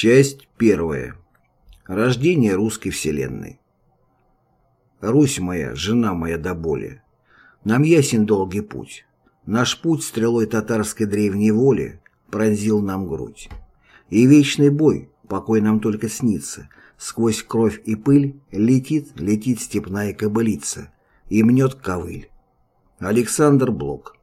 Часть первая. Рождение русской вселенной. Русь моя, жена моя до боли, Нам ясен долгий путь. Наш путь стрелой татарской древней воли Пронзил нам грудь. И вечный бой, покой нам только снится, Сквозь кровь и пыль летит, летит степная кобылица И мнет ковыль. Александр Блок